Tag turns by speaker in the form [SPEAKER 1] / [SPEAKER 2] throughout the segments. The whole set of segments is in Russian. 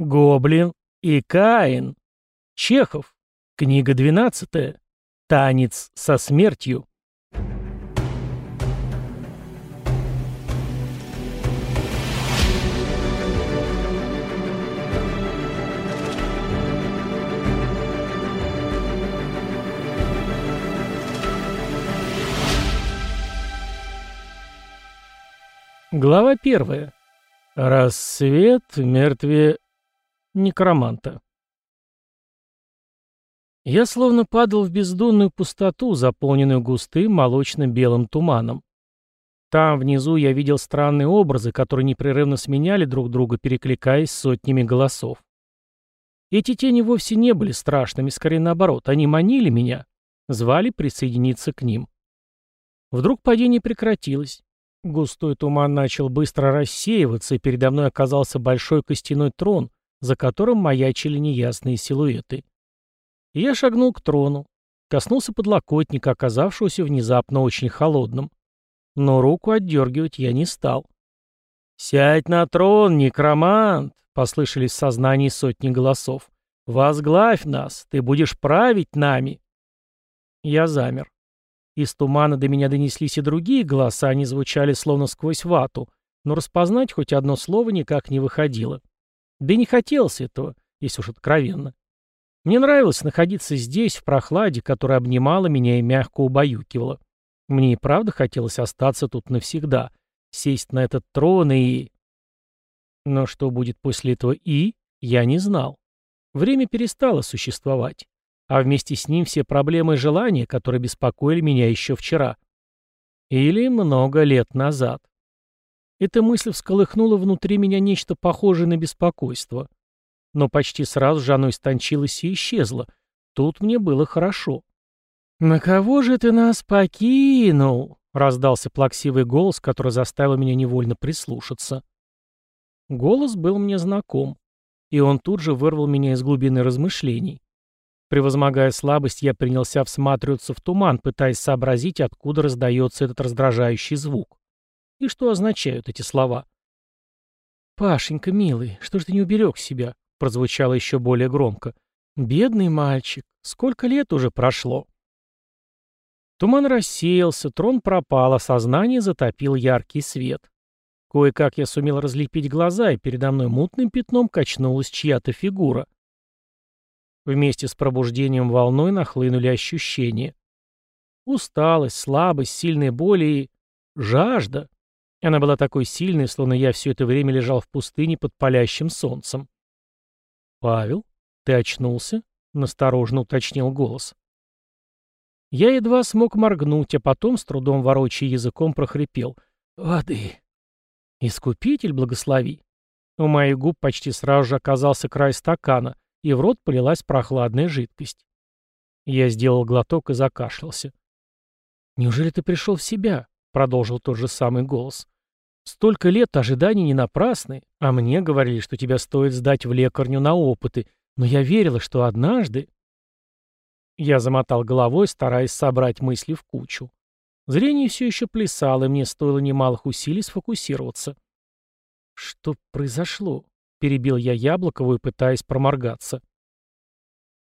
[SPEAKER 1] Гоблин и Каин. Чехов. Книга 12. Танец со смертью. Глава первая. Рассвет мертве некроманта. Я словно падал в бездонную пустоту, заполненную густым молочно-белым туманом. Там, внизу, я видел странные образы, которые непрерывно сменяли друг друга, перекликаясь сотнями голосов. Эти тени вовсе не были страшными, скорее наоборот, они манили меня, звали присоединиться к ним. Вдруг падение прекратилось. Густой туман начал быстро рассеиваться, и передо мной оказался большой костяной трон, за которым маячили неясные силуэты. Я шагнул к трону, коснулся подлокотника, оказавшегося внезапно очень холодным. Но руку отдергивать я не стал. «Сядь на трон, некромант!» — послышались в сознании сотни голосов. «Возглавь нас! Ты будешь править нами!» Я замер. Из тумана до меня донеслись и другие голоса, они звучали словно сквозь вату, но распознать хоть одно слово никак не выходило. Да и не хотелось этого, если уж откровенно. Мне нравилось находиться здесь, в прохладе, которая обнимала меня и мягко убаюкивала. Мне и правда хотелось остаться тут навсегда, сесть на этот трон и... Но что будет после этого «и», я не знал. Время перестало существовать а вместе с ним все проблемы и желания, которые беспокоили меня еще вчера. Или много лет назад. Эта мысль всколыхнула внутри меня нечто похожее на беспокойство. Но почти сразу же оно истончилось и исчезло. Тут мне было хорошо. «На кого же ты нас покинул?» — раздался плаксивый голос, который заставил меня невольно прислушаться. Голос был мне знаком, и он тут же вырвал меня из глубины размышлений. Превозмогая слабость, я принялся всматриваться в туман, пытаясь сообразить, откуда раздается этот раздражающий звук. И что означают эти слова. «Пашенька, милый, что ж ты не уберег себя?» прозвучало еще более громко. «Бедный мальчик, сколько лет уже прошло?» Туман рассеялся, трон пропал, а сознание затопил яркий свет. Кое-как я сумел разлепить глаза, и передо мной мутным пятном качнулась чья-то фигура. Вместе с пробуждением волной нахлынули ощущения. Усталость, слабость, сильные боли и... жажда. Она была такой сильной, словно я все это время лежал в пустыне под палящим солнцем. «Павел, ты очнулся?» — насторожно уточнил голос. Я едва смог моргнуть, а потом, с трудом ворочая языком, прохрипел. «Воды!» «Искупитель, благослови!» У моих губ почти сразу же оказался край стакана, и в рот полилась прохладная жидкость. Я сделал глоток и закашлялся. «Неужели ты пришел в себя?» — продолжил тот же самый голос. «Столько лет ожиданий не напрасны, а мне говорили, что тебя стоит сдать в лекарню на опыты, но я верила, что однажды...» Я замотал головой, стараясь собрать мысли в кучу. Зрение все еще плясало, и мне стоило немалых усилий сфокусироваться. Что произошло? Перебил я Яблоковую, пытаясь проморгаться.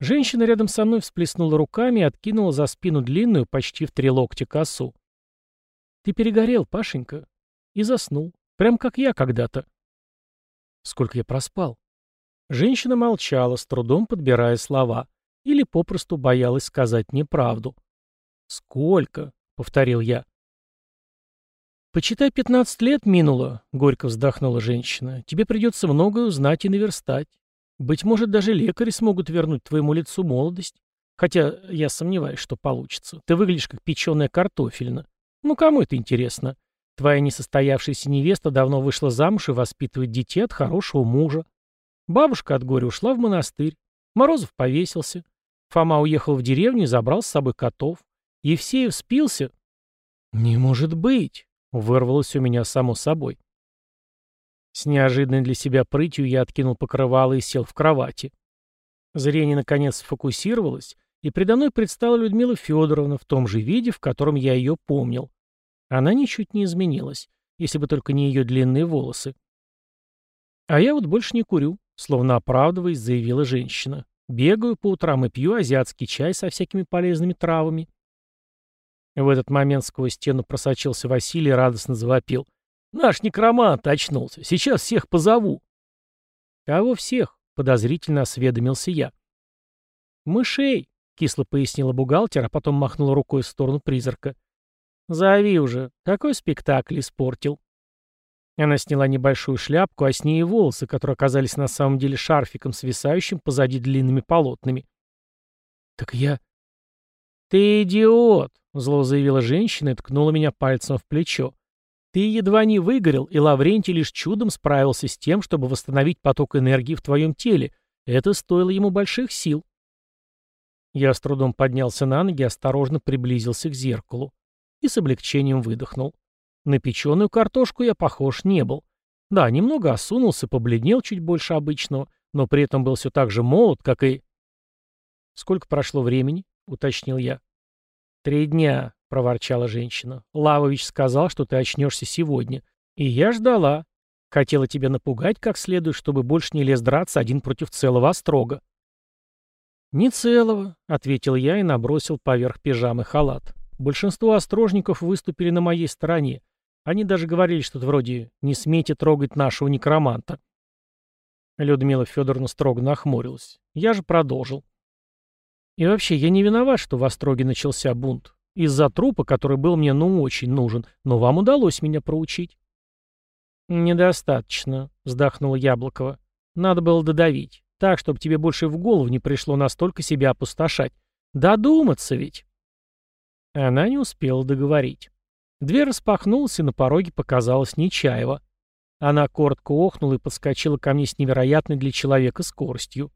[SPEAKER 1] Женщина рядом со мной всплеснула руками и откинула за спину длинную, почти в три локтя косу. «Ты перегорел, Пашенька». И заснул. Прям как я когда-то. Сколько я проспал? Женщина молчала, с трудом подбирая слова. Или попросту боялась сказать неправду. «Сколько?» — повторил я. «Почитай, пятнадцать лет минуло», — горько вздохнула женщина. «Тебе придется многое узнать и наверстать. Быть может, даже лекари смогут вернуть твоему лицу молодость. Хотя я сомневаюсь, что получится. Ты выглядишь как печеная картофельна. Ну, кому это интересно? Твоя несостоявшаяся невеста давно вышла замуж и воспитывает детей от хорошего мужа. Бабушка от горя ушла в монастырь. Морозов повесился. Фома уехал в деревню и забрал с собой котов. Евсеев спился. «Не может быть!» Вырвалось у меня само собой. С неожиданной для себя прытью я откинул покрывало и сел в кровати. Зрение наконец сфокусировалось, и предо мной предстала Людмила Федоровна в том же виде, в котором я ее помнил. Она ничуть не изменилась, если бы только не ее длинные волосы. «А я вот больше не курю», — словно оправдываясь, заявила женщина. «Бегаю по утрам и пью азиатский чай со всякими полезными травами». В этот момент сквозь стену просочился Василий и радостно завопил. «Наш некромант очнулся. Сейчас всех позову». «Кого всех?» — подозрительно осведомился я. «Мышей», — кисло пояснила бухгалтер, а потом махнула рукой в сторону призрака. «Зови уже. Какой спектакль испортил?» Она сняла небольшую шляпку, а с ней и волосы, которые оказались на самом деле шарфиком, свисающим позади длинными полотнами. «Так я...» «Ты идиот!» — зло заявила женщина и ткнула меня пальцем в плечо. «Ты едва не выгорел, и Лаврентий лишь чудом справился с тем, чтобы восстановить поток энергии в твоем теле. Это стоило ему больших сил». Я с трудом поднялся на ноги и осторожно приблизился к зеркалу. И с облегчением выдохнул. На печеную картошку я похож не был. Да, немного осунулся, побледнел чуть больше обычного, но при этом был все так же молод, как и... «Сколько прошло времени?» — уточнил я. «Три дня», — проворчала женщина. «Лавович сказал, что ты очнешься сегодня. И я ждала. Хотела тебя напугать как следует, чтобы больше не лез драться один против целого острога». «Не целого», — ответил я и набросил поверх пижамы халат. Большинство острожников выступили на моей стороне. Они даже говорили что-то вроде «не смейте трогать нашего некроманта». Людмила Федоровна строго нахмурилась. Я же продолжил. И вообще, я не виноват, что в Остроге начался бунт. Из-за трупа, который был мне ну очень нужен, но вам удалось меня проучить. «Недостаточно», — вздохнула Яблокова. «Надо было додавить, так, чтобы тебе больше в голову не пришло настолько себя опустошать. Додуматься ведь!» Она не успела договорить. Дверь распахнулась, и на пороге показалась Нечаева. Она коротко охнула и подскочила ко мне с невероятной для человека скоростью.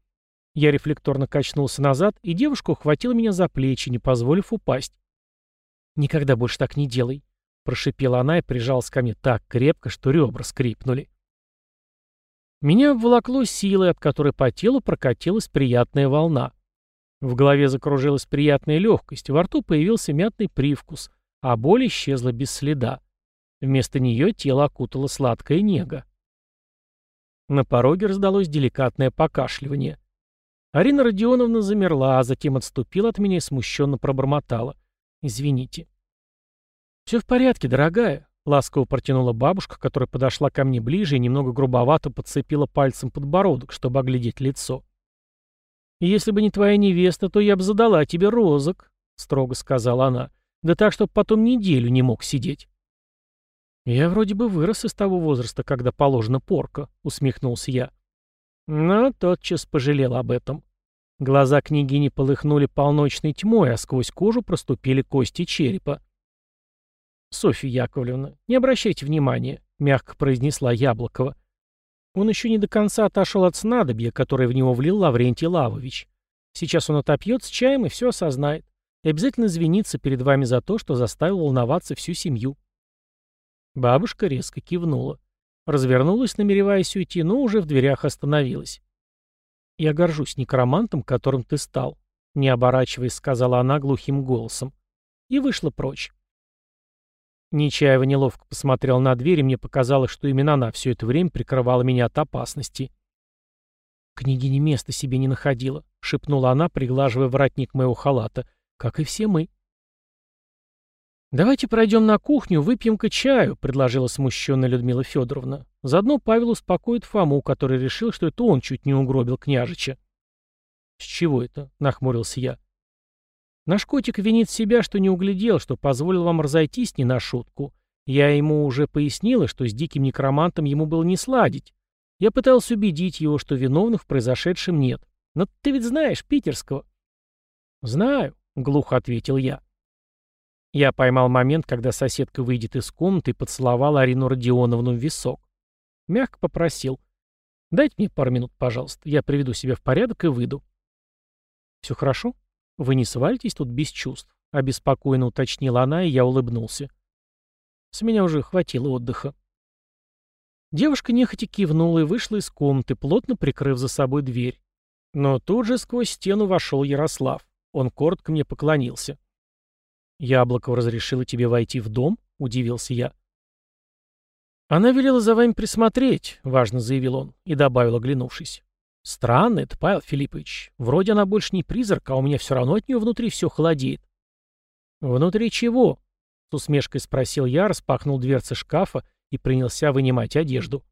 [SPEAKER 1] Я рефлекторно качнулся назад, и девушка ухватила меня за плечи, не позволив упасть. «Никогда больше так не делай», — прошипела она и прижалась ко мне так крепко, что ребра скрипнули. Меня обволокло силой, от которой по телу прокатилась приятная волна. В голове закружилась приятная легкость, во рту появился мятный привкус, а боль исчезла без следа. Вместо нее тело окутало сладкое нега. На пороге раздалось деликатное покашливание. Арина Родионовна замерла, а затем отступила от меня и смущенно пробормотала. «Извините». «Все в порядке, дорогая», — ласково протянула бабушка, которая подошла ко мне ближе и немного грубовато подцепила пальцем подбородок, чтобы оглядеть лицо. «Если бы не твоя невеста, то я бы задала тебе розок», — строго сказала она. Да так, чтобы потом неделю не мог сидеть. «Я вроде бы вырос из того возраста, когда положена порка», — усмехнулся я. Но тотчас пожалел об этом. Глаза княгини полыхнули полночной тьмой, а сквозь кожу проступили кости черепа. «Софья Яковлевна, не обращайте внимания», — мягко произнесла Яблокова. Он еще не до конца отошел от снадобья, которое в него влил Лаврентий Лавович. Сейчас он отопьет с чаем и все осознает и обязательно извиниться перед вами за то, что заставил волноваться всю семью». Бабушка резко кивнула. Развернулась, намереваясь уйти, но уже в дверях остановилась. «Я горжусь некромантом, которым ты стал», — не оборачиваясь, сказала она глухим голосом. И вышла прочь. Нечаева неловко посмотрел на дверь, и мне показалось, что именно она все это время прикрывала меня от опасности. «Княгиня места себе не находила», — шепнула она, приглаживая воротник моего халата. Как и все мы. «Давайте пройдем на кухню, выпьем-ка чаю», — предложила смущенная Людмила Федоровна. Заодно Павел успокоит Фому, который решил, что это он чуть не угробил княжича. «С чего это?» — нахмурился я. «Наш котик винит себя, что не углядел, что позволил вам разойтись не на шутку. Я ему уже пояснила, что с диким некромантом ему было не сладить. Я пытался убедить его, что виновных в произошедшем нет. Но ты ведь знаешь питерского». «Знаю», — глухо ответил я. Я поймал момент, когда соседка выйдет из комнаты и поцеловал Арину Родионовну в висок. Мягко попросил. «Дайте мне пару минут, пожалуйста. Я приведу себя в порядок и выйду». «Все хорошо? Вы не свалитесь тут без чувств?» — обеспокоенно уточнила она, и я улыбнулся. С меня уже хватило отдыха. Девушка нехотя кивнула и вышла из комнаты, плотно прикрыв за собой дверь. Но тут же сквозь стену вошел Ярослав. Он коротко мне поклонился. «Яблоков разрешила тебе войти в дом?» — удивился я. «Она велела за вами присмотреть», — важно заявил он, и добавил, оглянувшись. Странно это, Павел Филиппович. Вроде она больше не призрак, а у меня все равно от нее внутри все холодеет. Внутри чего? С усмешкой спросил я, распахнул дверцы шкафа и принялся вынимать одежду.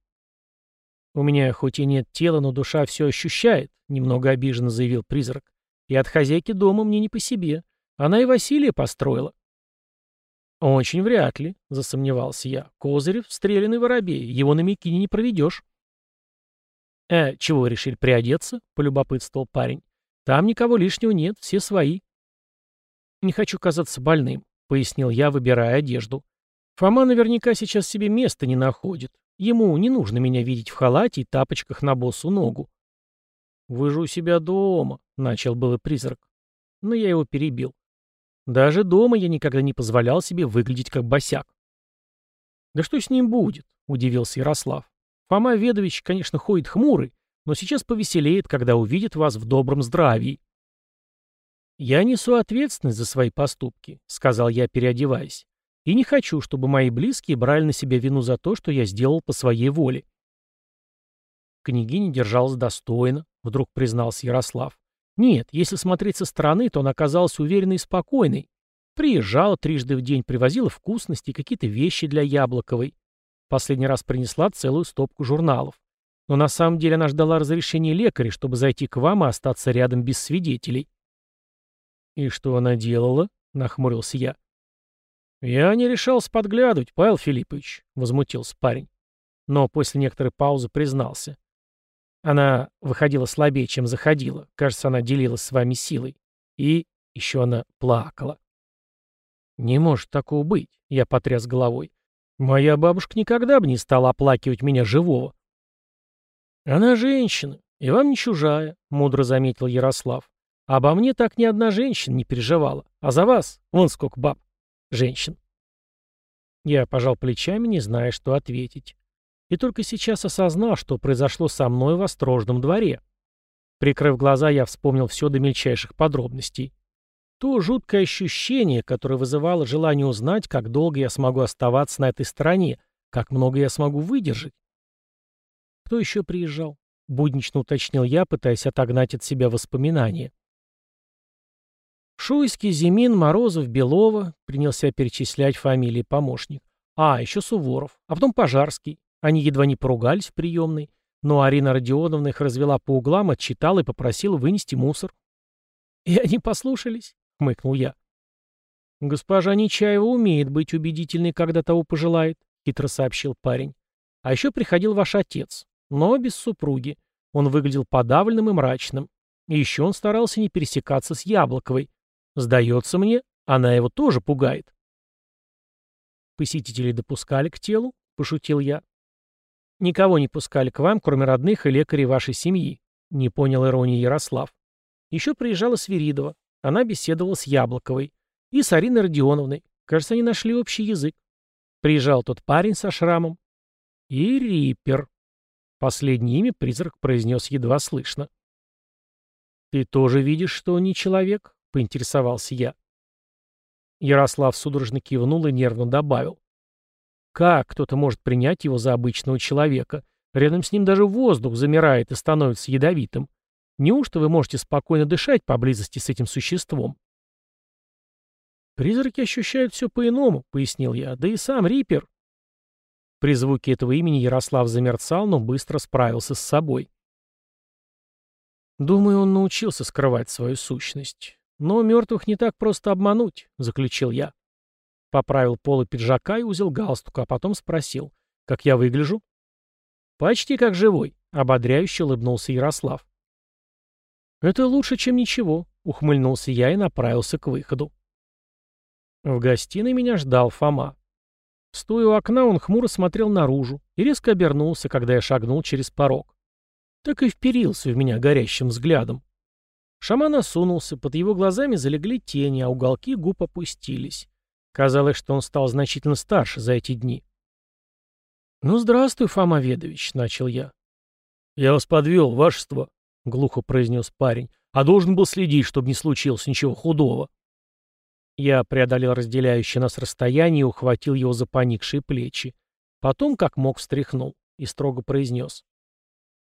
[SPEAKER 1] У меня хоть и нет тела, но душа все ощущает, немного обиженно заявил призрак. И от хозяйки дома мне не по себе. Она и Василия построила. «Очень вряд ли», — засомневался я. «Козырев — стрелянный воробей, его на Микине не проведешь». «Э, чего вы решили приодеться?» — полюбопытствовал парень. «Там никого лишнего нет, все свои». «Не хочу казаться больным», — пояснил я, выбирая одежду. «Фома наверняка сейчас себе места не находит. Ему не нужно меня видеть в халате и тапочках на босу ногу». «Вы же у себя дома», — начал было призрак. Но я его перебил. Даже дома я никогда не позволял себе выглядеть как босяк. «Да что с ним будет?» — удивился Ярослав. Фома Ведович, конечно, ходит хмурый, но сейчас повеселеет, когда увидит вас в добром здравии. «Я несу ответственность за свои поступки», — сказал я, переодеваясь. «И не хочу, чтобы мои близкие брали на себя вину за то, что я сделал по своей воле». Княгиня держалась достойно, вдруг признался Ярослав. Нет, если смотреть со стороны, то она оказалась уверенной и спокойной. Приезжала трижды в день, привозила вкусности и какие-то вещи для Яблоковой. Последний раз принесла целую стопку журналов. Но на самом деле она ждала разрешения лекаря, чтобы зайти к вам и остаться рядом без свидетелей. «И что она делала?» — нахмурился я. «Я не решался подглядывать, Павел Филиппович», — возмутился парень. Но после некоторой паузы признался. Она выходила слабее, чем заходила. Кажется, она делилась с вами силой. И еще она плакала. «Не может такого быть», — я потряс головой. Моя бабушка никогда бы не стала оплакивать меня живого. Она женщина, и вам не чужая, мудро заметил Ярослав. Обо мне так ни одна женщина не переживала. А за вас, вон сколько баб, женщин. Я пожал плечами, не зная, что ответить. И только сейчас осознал, что произошло со мной в острожном дворе. Прикрыв глаза, я вспомнил все до мельчайших подробностей. То жуткое ощущение, которое вызывало желание узнать, как долго я смогу оставаться на этой стороне, как много я смогу выдержать. Кто еще приезжал? Буднично уточнил я, пытаясь отогнать от себя воспоминания. Шуйский, Зимин, Морозов, Белова, принялся перечислять фамилии помощник. А, еще Суворов, а потом Пожарский. Они едва не поругались в приемной, но Арина Родионовна их развела по углам, отчитала и попросила вынести мусор. И они послушались. — хмыкнул я. «Госпожа Нечаева умеет быть убедительной, когда того пожелает», — хитро сообщил парень. «А еще приходил ваш отец, но без супруги. Он выглядел подавленным и мрачным. И еще он старался не пересекаться с Яблоковой. Сдается мне, она его тоже пугает». «Посетителей допускали к телу?» — пошутил я. «Никого не пускали к вам, кроме родных и лекарей вашей семьи», — не понял иронии Ярослав. Еще приезжала Свиридова. Она беседовала с Яблоковой и с Ариной Родионовной. Кажется, они нашли общий язык. Приезжал тот парень со шрамом. И Риппер. Последнее имя призрак произнес едва слышно. «Ты тоже видишь, что он не человек?» — поинтересовался я. Ярослав судорожно кивнул и нервно добавил. «Как кто-то может принять его за обычного человека? Рядом с ним даже воздух замирает и становится ядовитым. Неужто вы можете спокойно дышать поблизости с этим существом? «Призраки ощущают все по-иному», — пояснил я, — «да и сам Риппер». При звуке этого имени Ярослав замерцал, но быстро справился с собой. «Думаю, он научился скрывать свою сущность. Но мертвых не так просто обмануть», — заключил я. Поправил полы пиджака и узел галстука, а потом спросил, «Как я выгляжу?» «Почти как живой», — ободряюще улыбнулся Ярослав. «Это лучше, чем ничего», — ухмыльнулся я и направился к выходу. В гостиной меня ждал Фома. Стоя у окна, он хмуро смотрел наружу и резко обернулся, когда я шагнул через порог. Так и вперился в меня горящим взглядом. Шаман осунулся, под его глазами залегли тени, а уголки губ опустились. Казалось, что он стал значительно старше за эти дни. «Ну, здравствуй, Фома Ведович», — начал я. «Я вас подвел, вашество», — глухо произнес парень, — «а должен был следить, чтобы не случилось ничего худого». Я преодолел разделяющее нас расстояние и ухватил его за поникшие плечи. Потом, как мог, встряхнул и строго произнес.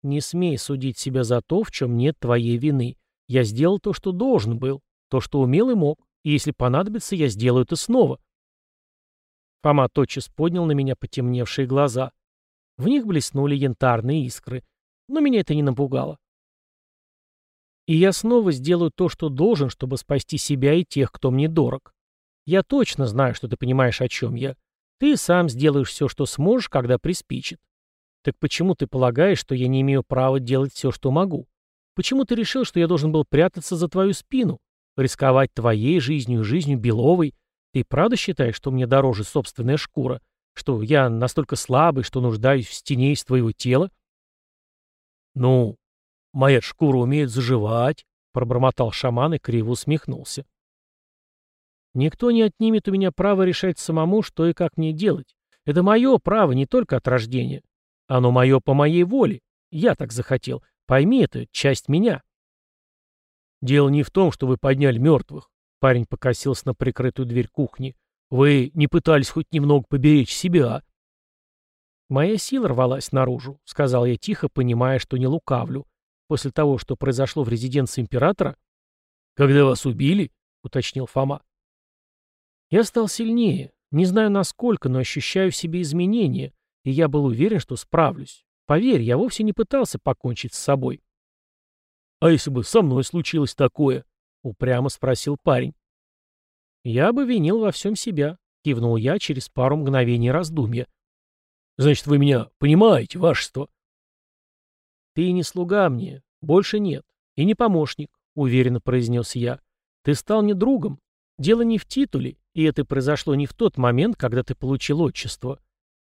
[SPEAKER 1] Не смей судить себя за то, в чем нет твоей вины. Я сделал то, что должен был, то, что умел и мог, и если понадобится, я сделаю это снова. Фома тотчас поднял на меня потемневшие глаза. В них блеснули янтарные искры, но меня это не напугало. И я снова сделаю то, что должен, чтобы спасти себя и тех, кто мне дорог. Я точно знаю, что ты понимаешь, о чем я. Ты сам сделаешь все, что сможешь, когда приспичит. Так почему ты полагаешь, что я не имею права делать все, что могу? Почему ты решил, что я должен был прятаться за твою спину? Рисковать твоей жизнью жизнью Беловой? Ты правда считаешь, что мне дороже собственная шкура? Что я настолько слабый, что нуждаюсь в стене из твоего тела? Ну, «Моя шкура умеет заживать», — пробормотал шаман и криво усмехнулся. «Никто не отнимет у меня право решать самому, что и как мне делать. Это мое право не только от рождения. Оно мое по моей воле. Я так захотел. Пойми, это часть меня». «Дело не в том, что вы подняли мертвых», — парень покосился на прикрытую дверь кухни. «Вы не пытались хоть немного поберечь себя?» «Моя сила рвалась наружу», — сказал я тихо, понимая, что не лукавлю после того, что произошло в резиденции императора? «Когда вас убили?» — уточнил Фома. «Я стал сильнее. Не знаю насколько, но ощущаю в себе изменения, и я был уверен, что справлюсь. Поверь, я вовсе не пытался покончить с собой». «А если бы со мной случилось такое?» — упрямо спросил парень. «Я бы винил во всем себя», — кивнул я через пару мгновений раздумья. «Значит, вы меня понимаете, вашество?» «Ты не слуга мне, больше нет, и не помощник», — уверенно произнес я. «Ты стал мне другом. Дело не в титуле, и это произошло не в тот момент, когда ты получил отчество.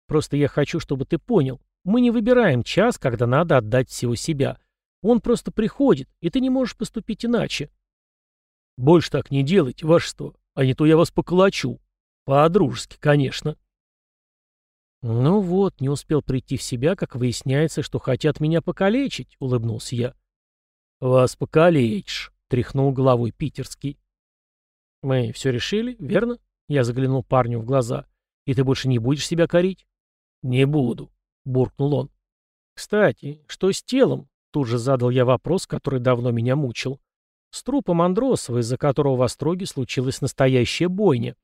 [SPEAKER 1] Просто я хочу, чтобы ты понял, мы не выбираем час, когда надо отдать всего себя. Он просто приходит, и ты не можешь поступить иначе». «Больше так не делайте, вашество, а не то я вас поколочу. По-дружески, конечно». «Ну вот, не успел прийти в себя, как выясняется, что хотят меня покалечить», — улыбнулся я. «Вас покалечишь», — тряхнул головой питерский. «Мы все решили, верно?» — я заглянул парню в глаза. «И ты больше не будешь себя корить?» «Не буду», — буркнул он. «Кстати, что с телом?» — тут же задал я вопрос, который давно меня мучил. «С трупом Андросова, из-за которого в Остроге случилась настоящая бойня».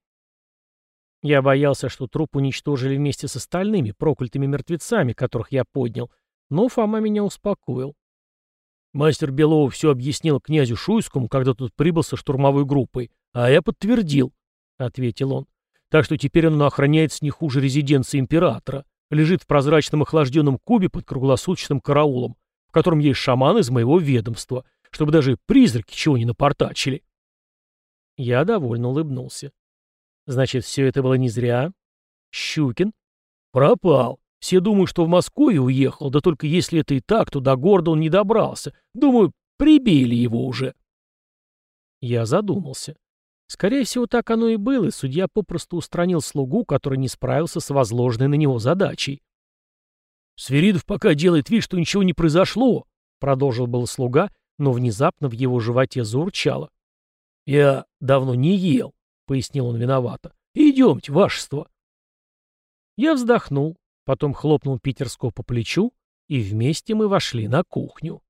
[SPEAKER 1] Я боялся, что труп уничтожили вместе с остальными, проклятыми мертвецами, которых я поднял, но Фома меня успокоил. Мастер Белов все объяснил князю Шуйскому, когда тут прибыл со штурмовой группой, а я подтвердил, — ответил он. Так что теперь он охраняется не хуже резиденции императора, лежит в прозрачном охлажденном кубе под круглосуточным караулом, в котором есть шаман из моего ведомства, чтобы даже призраки чего не напортачили. Я довольно улыбнулся. Значит, все это было не зря. Щукин? Пропал. Все думают, что в Москву уехал, да только если это и так, то до города он не добрался. Думаю, прибили его уже. Я задумался. Скорее всего, так оно и было, и судья попросту устранил слугу, который не справился с возложенной на него задачей. «Сверидов пока делает вид, что ничего не произошло», — продолжил был слуга, но внезапно в его животе заурчало. «Я давно не ел. — пояснил он виновато. «Идемте, вашество». Я вздохнул, потом хлопнул Питерского по плечу, и вместе мы вошли на кухню.